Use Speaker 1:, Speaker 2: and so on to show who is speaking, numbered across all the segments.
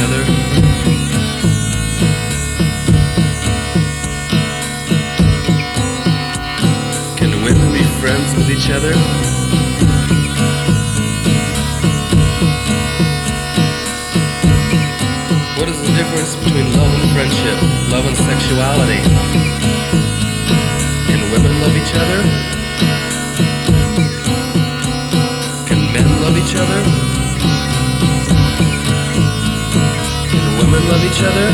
Speaker 1: other. Can women be friends with each other? What is the difference between love and friendship, love and sexuality? Can women love each other? Can men love each other? Women love each other?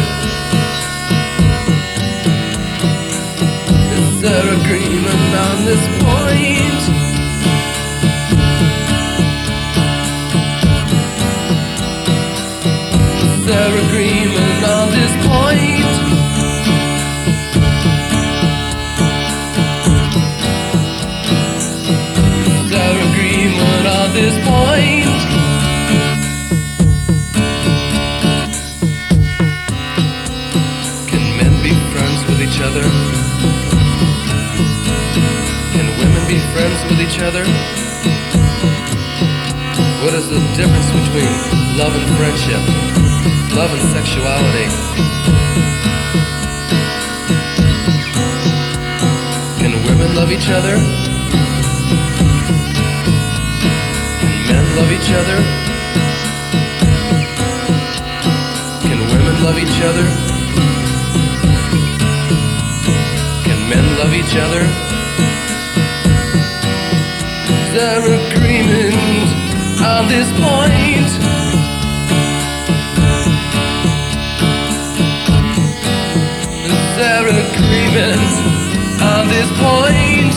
Speaker 1: Is there agreement on this point? Is there agreement on this point? Is there agreement on this point? Each other? Can women be friends with each other? What is the difference between love and friendship, love and sexuality? Can women love each other? Can men love each other? Can women love each other? Love each other? There agreement on this point? There agreement on this point?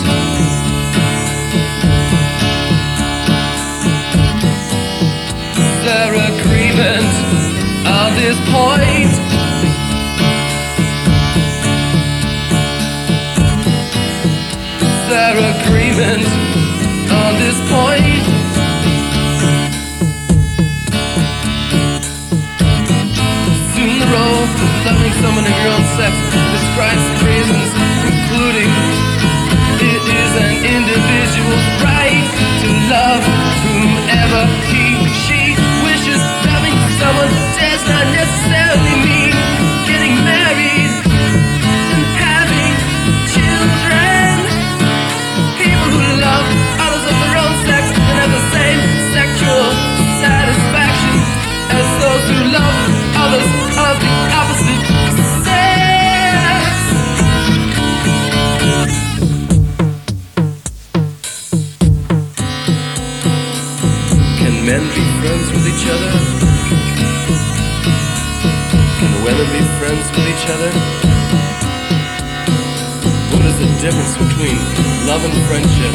Speaker 1: There agreement on this point? Someone your own sex describes Can women be friends with each other? What is the difference between love and friendship,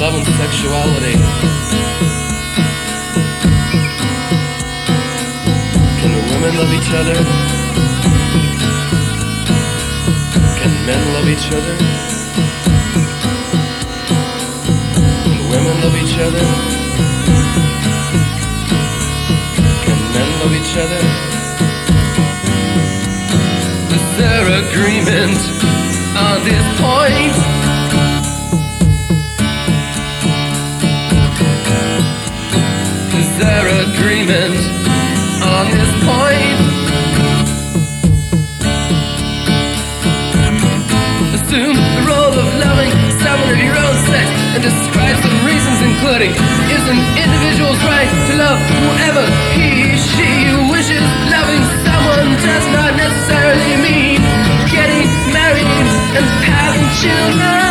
Speaker 1: love and sexuality? Can women love each other? Can men love each other? Can women love each other? know each other? Is there agreement on this point? Is there agreement on this point? Assume the role of loving someone of your own sex and describe some reasons including is an individual love whoever he, she wishes. Loving someone does not necessarily mean getting married and having children.